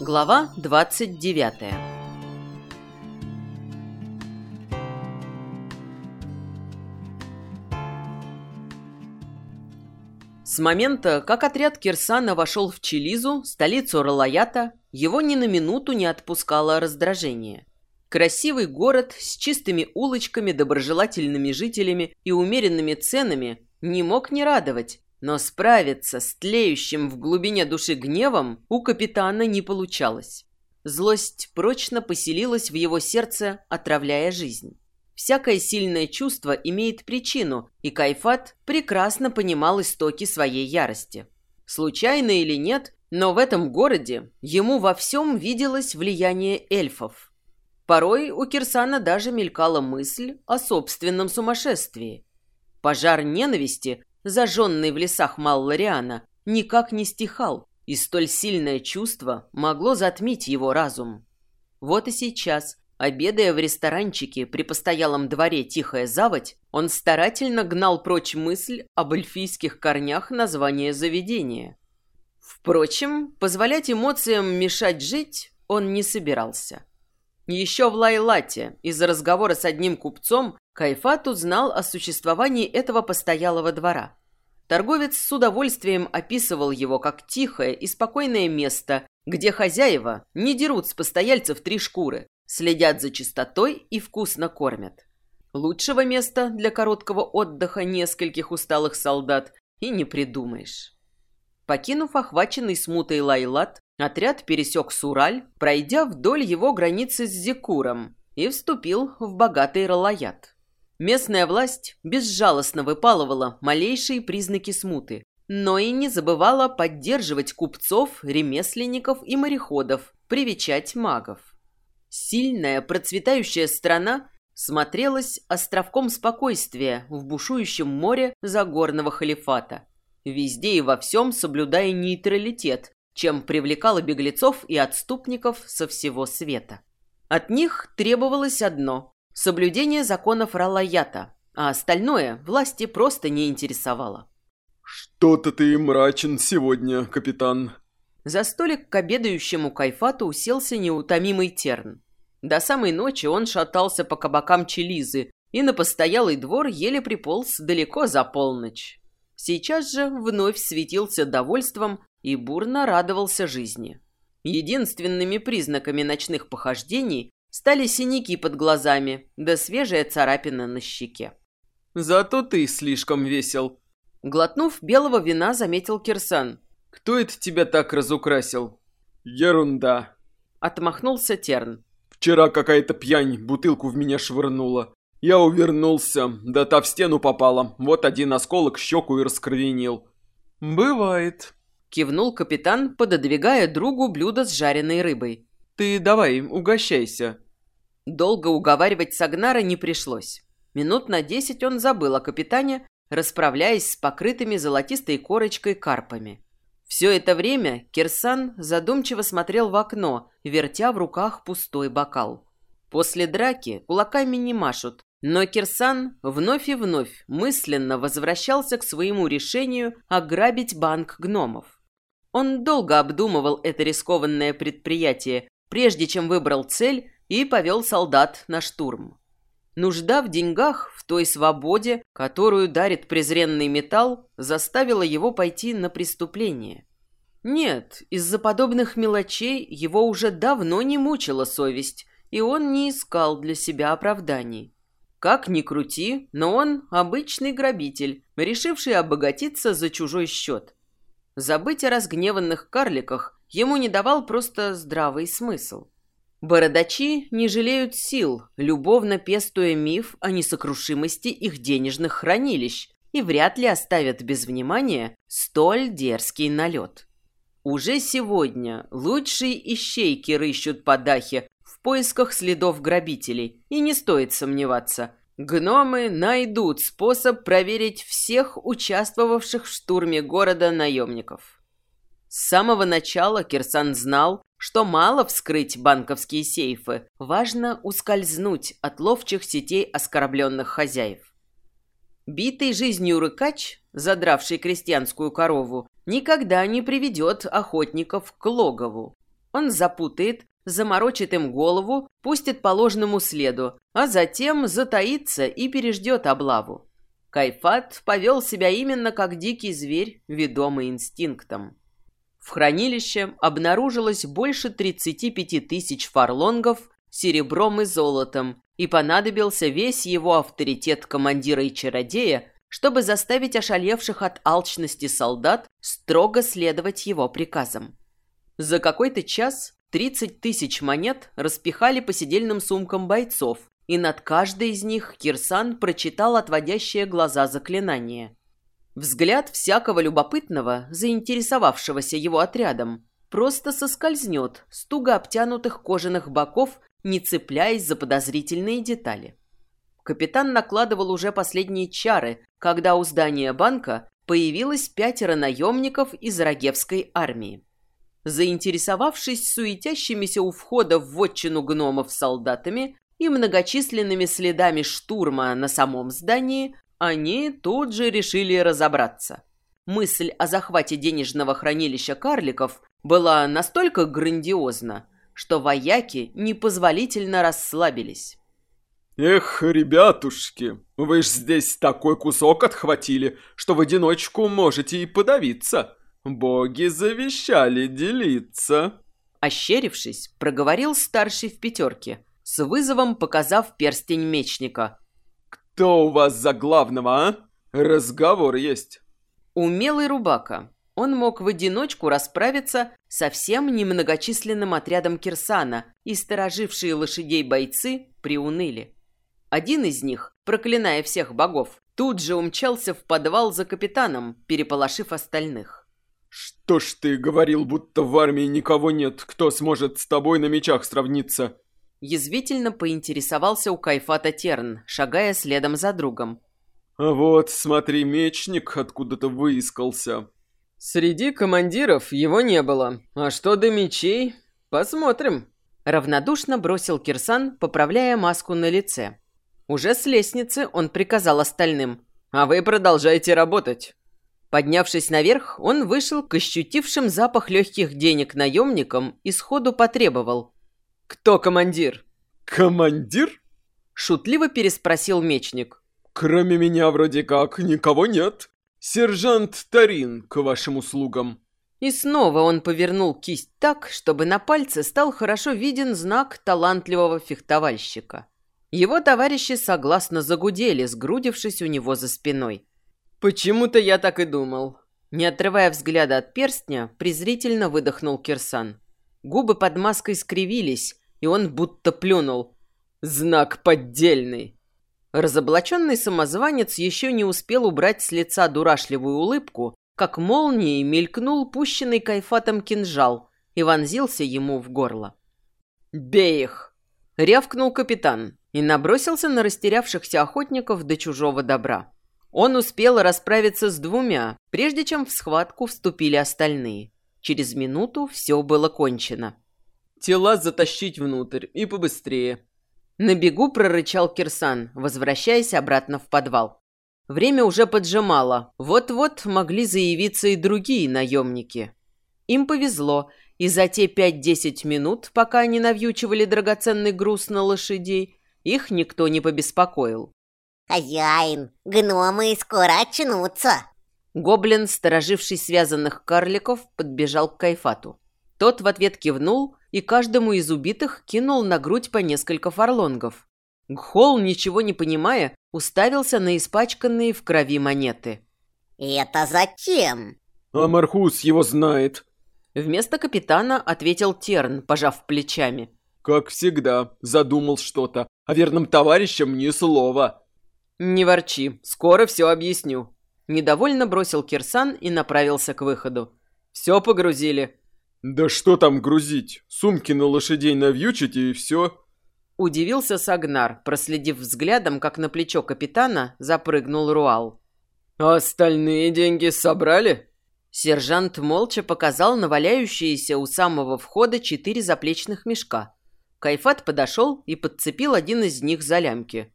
Глава 29 С момента, как отряд Кирсана вошел в Челизу, столицу Ралаята, его ни на минуту не отпускало раздражение. Красивый город с чистыми улочками, доброжелательными жителями и умеренными ценами не мог не радовать, но справиться с тлеющим в глубине души гневом у капитана не получалось. Злость прочно поселилась в его сердце, отравляя жизнь. Всякое сильное чувство имеет причину, и Кайфат прекрасно понимал истоки своей ярости. Случайно или нет, но в этом городе ему во всем виделось влияние эльфов. Порой у Кирсана даже мелькала мысль о собственном сумасшествии. Пожар ненависти зажженный в лесах Маллариана, никак не стихал, и столь сильное чувство могло затмить его разум. Вот и сейчас, обедая в ресторанчике при постоялом дворе «Тихая заводь», он старательно гнал прочь мысль об эльфийских корнях названия заведения. Впрочем, позволять эмоциям мешать жить он не собирался. Еще в Лайлате из-за разговора с одним купцом Кайфат узнал о существовании этого постоялого двора. Торговец с удовольствием описывал его как тихое и спокойное место, где хозяева не дерут с постояльцев три шкуры, следят за чистотой и вкусно кормят. Лучшего места для короткого отдыха нескольких усталых солдат и не придумаешь. Покинув охваченный смутой Лайлат, Отряд пересек Сураль, пройдя вдоль его границы с Зекуром, и вступил в богатый Ралаят. Местная власть безжалостно выпалывала малейшие признаки смуты, но и не забывала поддерживать купцов, ремесленников и мореходов, привечать магов. Сильная, процветающая страна смотрелась островком спокойствия в бушующем море Загорного халифата, везде и во всем соблюдая нейтралитет, чем привлекала беглецов и отступников со всего света. От них требовалось одно – соблюдение законов Ралаята, а остальное власти просто не интересовало. «Что-то ты мрачен сегодня, капитан». За столик к обедающему Кайфату уселся неутомимый Терн. До самой ночи он шатался по кабакам Челизы и на постоялый двор еле приполз далеко за полночь. Сейчас же вновь светился довольством и бурно радовался жизни. Единственными признаками ночных похождений стали синяки под глазами да свежая царапина на щеке. «Зато ты слишком весел», — глотнув белого вина, заметил Кирсан. «Кто это тебя так разукрасил?» «Ерунда», — отмахнулся Терн. «Вчера какая-то пьянь бутылку в меня швырнула. Я увернулся, да та в стену попала. Вот один осколок щеку и раскровенил». «Бывает», Кивнул капитан, пододвигая другу блюдо с жареной рыбой. «Ты давай, угощайся». Долго уговаривать Сагнара не пришлось. Минут на десять он забыл о капитане, расправляясь с покрытыми золотистой корочкой карпами. Все это время Кирсан задумчиво смотрел в окно, вертя в руках пустой бокал. После драки кулаками не машут, но Кирсан вновь и вновь мысленно возвращался к своему решению ограбить банк гномов. Он долго обдумывал это рискованное предприятие, прежде чем выбрал цель и повел солдат на штурм. Нужда в деньгах, в той свободе, которую дарит презренный металл, заставила его пойти на преступление. Нет, из-за подобных мелочей его уже давно не мучила совесть, и он не искал для себя оправданий. Как ни крути, но он обычный грабитель, решивший обогатиться за чужой счет – Забыть о разгневанных карликах ему не давал просто здравый смысл. Бородачи не жалеют сил, любовно пестуя миф о несокрушимости их денежных хранилищ, и вряд ли оставят без внимания столь дерзкий налет. Уже сегодня лучшие ищейки рыщут по дахе в поисках следов грабителей, и не стоит сомневаться – Гномы найдут способ проверить всех участвовавших в штурме города наемников. С самого начала Кирсан знал, что мало вскрыть банковские сейфы, важно ускользнуть от ловчих сетей оскорбленных хозяев. Битый жизнью рыкач, задравший крестьянскую корову, никогда не приведет охотников к логову. Он запутает, заморочит им голову, пустит по ложному следу, а затем затаится и переждет облаву. Кайфат повел себя именно как дикий зверь, ведомый инстинктом. В хранилище обнаружилось больше 35 тысяч фарлонгов серебром и золотом, и понадобился весь его авторитет командира и чародея, чтобы заставить ошалевших от алчности солдат строго следовать его приказам. За какой-то час 30 тысяч монет распихали по сидельным сумкам бойцов, и над каждой из них Кирсан прочитал отводящее глаза заклинание. Взгляд всякого любопытного, заинтересовавшегося его отрядом, просто соскользнет с туго обтянутых кожаных боков, не цепляясь за подозрительные детали. Капитан накладывал уже последние чары, когда у здания банка появилось пятеро наемников из Рогевской армии. Заинтересовавшись суетящимися у входа в вотчину гномов солдатами и многочисленными следами штурма на самом здании, они тут же решили разобраться. Мысль о захвате денежного хранилища карликов была настолько грандиозна, что вояки непозволительно расслабились. «Эх, ребятушки, вы ж здесь такой кусок отхватили, что в одиночку можете и подавиться!» «Боги завещали делиться!» Ощерившись, проговорил старший в пятерке, с вызовом показав перстень мечника. «Кто у вас за главного, а? Разговор есть!» Умелый рубака. Он мог в одиночку расправиться со всем немногочисленным отрядом Кирсана, и сторожившие лошадей бойцы приуныли. Один из них, проклиная всех богов, тут же умчался в подвал за капитаном, переполошив остальных. «Что ж ты говорил, будто в армии никого нет, кто сможет с тобой на мечах сравниться?» Язвительно поинтересовался у Кайфата Терн, шагая следом за другом. «А вот, смотри, мечник откуда-то выискался». «Среди командиров его не было. А что до мечей? Посмотрим». Равнодушно бросил Кирсан, поправляя маску на лице. Уже с лестницы он приказал остальным. «А вы продолжайте работать. Поднявшись наверх, он вышел к ощутившим запах легких денег наемникам и сходу потребовал. «Кто командир?» «Командир?» Шутливо переспросил мечник. «Кроме меня вроде как никого нет. Сержант Тарин к вашим услугам». И снова он повернул кисть так, чтобы на пальце стал хорошо виден знак талантливого фехтовальщика. Его товарищи согласно загудели, сгрудившись у него за спиной. «Почему-то я так и думал». Не отрывая взгляда от перстня, презрительно выдохнул Кирсан. Губы под маской скривились, и он будто плюнул. «Знак поддельный». Разоблаченный самозванец еще не успел убрать с лица дурашливую улыбку, как молнией мелькнул пущенный кайфатом кинжал и вонзился ему в горло. «Бей их!» — рявкнул капитан и набросился на растерявшихся охотников до чужого добра. Он успел расправиться с двумя, прежде чем в схватку вступили остальные. Через минуту все было кончено. «Тела затащить внутрь и побыстрее». На бегу прорычал Кирсан, возвращаясь обратно в подвал. Время уже поджимало, вот-вот могли заявиться и другие наемники. Им повезло, и за те пять-десять минут, пока они навьючивали драгоценный груз на лошадей, их никто не побеспокоил. «Хозяин, гномы скоро очнутся!» Гоблин, стороживший связанных карликов, подбежал к Кайфату. Тот в ответ кивнул и каждому из убитых кинул на грудь по несколько фарлонгов. Гхол, ничего не понимая, уставился на испачканные в крови монеты. «Это зачем?» «А Мархус его знает». Вместо капитана ответил Терн, пожав плечами. «Как всегда, задумал что-то. О верном товарищам ни слова». «Не ворчи, скоро все объясню». Недовольно бросил Кирсан и направился к выходу. «Все погрузили». «Да что там грузить? Сумки на лошадей навьючите и все». Удивился Сагнар, проследив взглядом, как на плечо капитана запрыгнул Руал. «А остальные деньги собрали?» Сержант молча показал на валяющиеся у самого входа четыре заплечных мешка. Кайфат подошел и подцепил один из них за лямки.